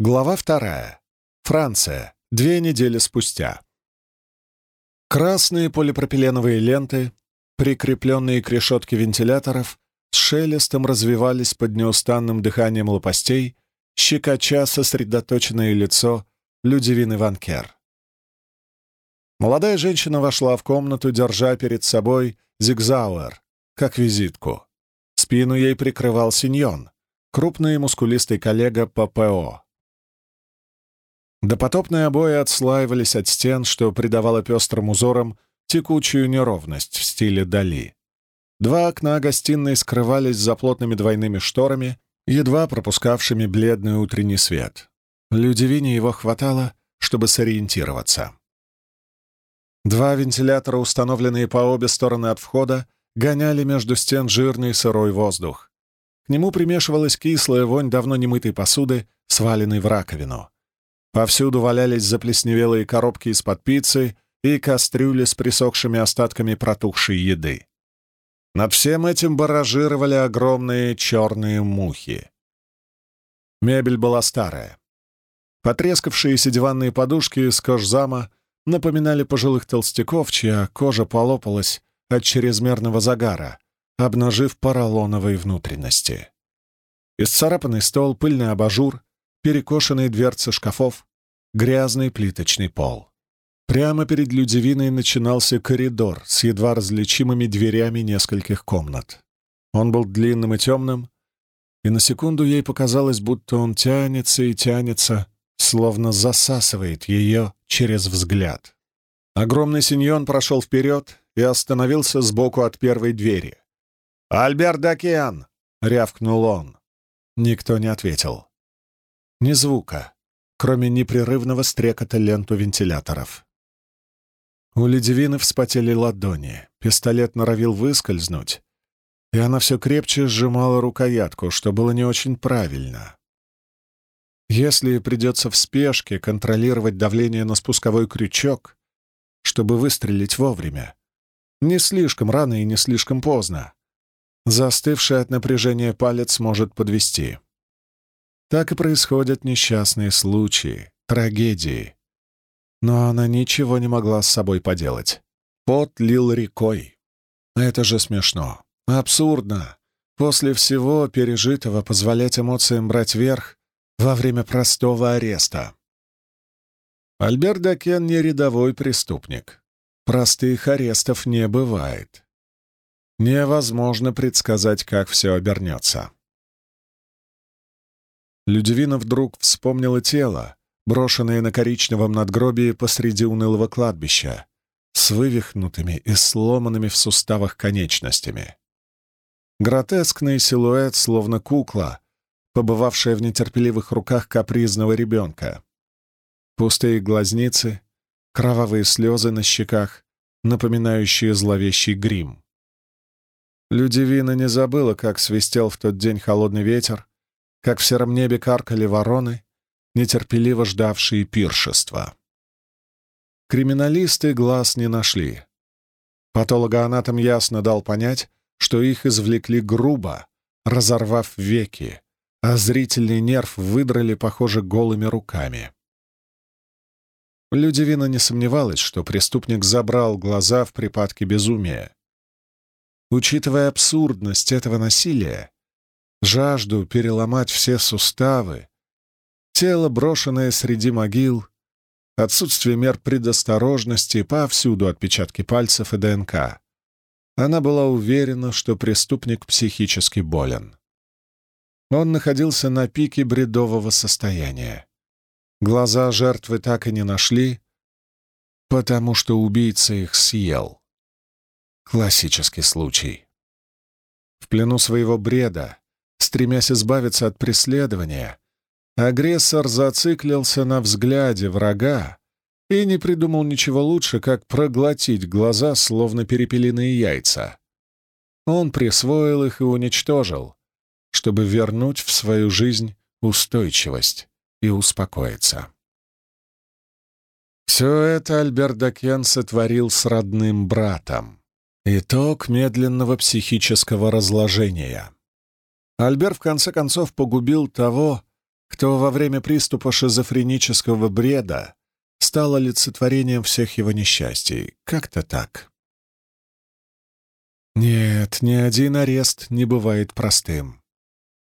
Глава вторая. Франция. Две недели спустя. Красные полипропиленовые ленты, прикрепленные к решетке вентиляторов, с шелестом развивались под неустанным дыханием лопастей, щекоча сосредоточенное лицо Людивины Ванкер. Молодая женщина вошла в комнату, держа перед собой зигзауэр, как визитку. Спину ей прикрывал Синьон, крупный мускулистый коллега по ПО. Допотопные обои отслаивались от стен, что придавало пестрым узорам текучую неровность в стиле Дали. Два окна гостиной скрывались за плотными двойными шторами, едва пропускавшими бледный утренний свет. Людивине его хватало, чтобы сориентироваться. Два вентилятора, установленные по обе стороны от входа, гоняли между стен жирный сырой воздух. К нему примешивалась кислая вонь давно немытой посуды, сваленной в раковину. Повсюду валялись заплесневелые коробки из-под пиццы и кастрюли с присохшими остатками протухшей еды. Над всем этим баражировали огромные черные мухи. Мебель была старая. Потрескавшиеся диванные подушки из кожзама напоминали пожилых толстяков, чья кожа полопалась от чрезмерного загара, обнажив поролоновые внутренности. Исцарапанный стол, пыльный абажур, перекошенные дверцы шкафов, грязный плиточный пол. Прямо перед Людивиной начинался коридор с едва различимыми дверями нескольких комнат. Он был длинным и темным, и на секунду ей показалось, будто он тянется и тянется, словно засасывает ее через взгляд. Огромный синьон прошел вперед и остановился сбоку от первой двери. «Альберт Дакиан!» — рявкнул он. Никто не ответил. Ни звука, кроме непрерывного стрекота ленту вентиляторов. У Ледивины вспотели ладони, пистолет норовил выскользнуть, и она все крепче сжимала рукоятку, что было не очень правильно. Если придется в спешке контролировать давление на спусковой крючок, чтобы выстрелить вовремя, не слишком рано и не слишком поздно, застывший от напряжения палец может подвести. Так и происходят несчастные случаи, трагедии. Но она ничего не могла с собой поделать. Пот лил рекой. Это же смешно. Абсурдно. После всего пережитого позволять эмоциям брать верх во время простого ареста. Альберт Дакен не рядовой преступник. Простых арестов не бывает. Невозможно предсказать, как все обернется. Людивина вдруг вспомнила тело, брошенное на коричневом надгробии посреди унылого кладбища, с вывихнутыми и сломанными в суставах конечностями. Гротескный силуэт, словно кукла, побывавшая в нетерпеливых руках капризного ребенка. Пустые глазницы, кровавые слезы на щеках, напоминающие зловещий грим. Людивина не забыла, как свистел в тот день холодный ветер, как в сером небе каркали вороны, нетерпеливо ждавшие пиршества. Криминалисты глаз не нашли. Патологоанатом ясно дал понять, что их извлекли грубо, разорвав веки, а зрительный нерв выдрали, похоже, голыми руками. Людивина не сомневалась, что преступник забрал глаза в припадке безумия. Учитывая абсурдность этого насилия, жажду переломать все суставы, тело, брошенное среди могил, отсутствие мер предосторожности, повсюду отпечатки пальцев и ДНК. Она была уверена, что преступник психически болен. Он находился на пике бредового состояния. Глаза жертвы так и не нашли, потому что убийца их съел. Классический случай. В плену своего бреда Стремясь избавиться от преследования, агрессор зациклился на взгляде врага и не придумал ничего лучше, как проглотить глаза, словно перепелиные яйца. Он присвоил их и уничтожил, чтобы вернуть в свою жизнь устойчивость и успокоиться. Все это Альберт Дакен сотворил с родным братом. Итог медленного психического разложения. Альбер в конце концов погубил того, кто во время приступа шизофренического бреда стал олицетворением всех его несчастий. Как-то так. Нет, ни один арест не бывает простым.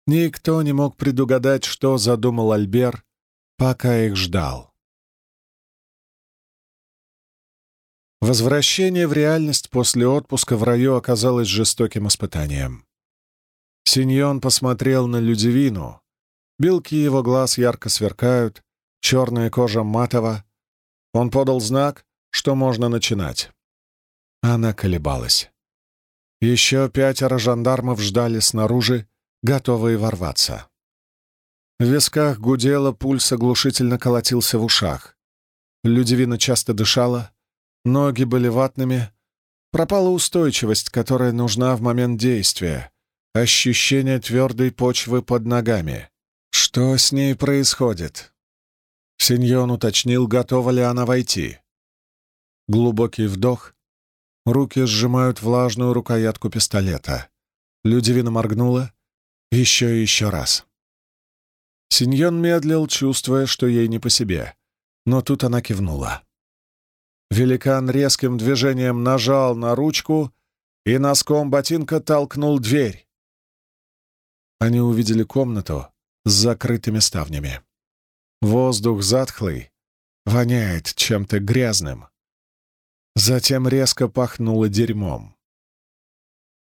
Никто не мог предугадать, что задумал Альбер, пока их ждал. Возвращение в реальность после отпуска в раю оказалось жестоким испытанием. Синьон посмотрел на Людивину. Белки его глаз ярко сверкают, черная кожа матова. Он подал знак, что можно начинать. Она колебалась. Еще пятеро жандармов ждали снаружи, готовые ворваться. В висках гудело, пульс оглушительно колотился в ушах. Людивина часто дышала, ноги были ватными. Пропала устойчивость, которая нужна в момент действия, ощущение твердой почвы под ногами. Что с ней происходит? Синьон уточнил, готова ли она войти. Глубокий вдох. Руки сжимают влажную рукоятку пистолета. Людивина моргнула. Еще и еще раз. Синьон медлил, чувствуя, что ей не по себе. Но тут она кивнула. Великан резким движением нажал на ручку и носком ботинка толкнул дверь. Они увидели комнату с закрытыми ставнями. Воздух затхлый, воняет чем-то грязным. Затем резко пахнуло дерьмом.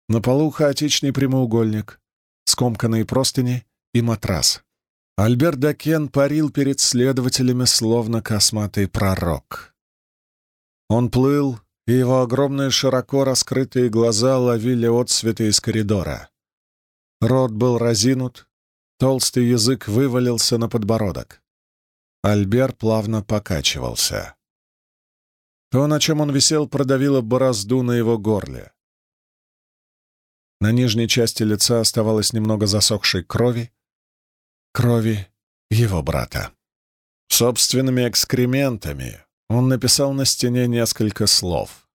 На полу хаотичный прямоугольник, скомканные простыни и матрас. Альберт Дакен парил перед следователями, словно косматый пророк. Он плыл, и его огромные широко раскрытые глаза ловили отсветы из коридора. Рот был разинут, толстый язык вывалился на подбородок. Альбер плавно покачивался. То, на чем он висел, продавило борозду на его горле. На нижней части лица оставалось немного засохшей крови, крови его брата. Собственными экскрементами он написал на стене несколько слов.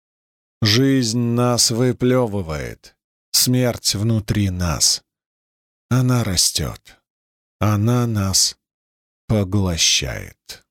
«Жизнь нас выплевывает, смерть внутри нас. Она растет, она нас поглощает».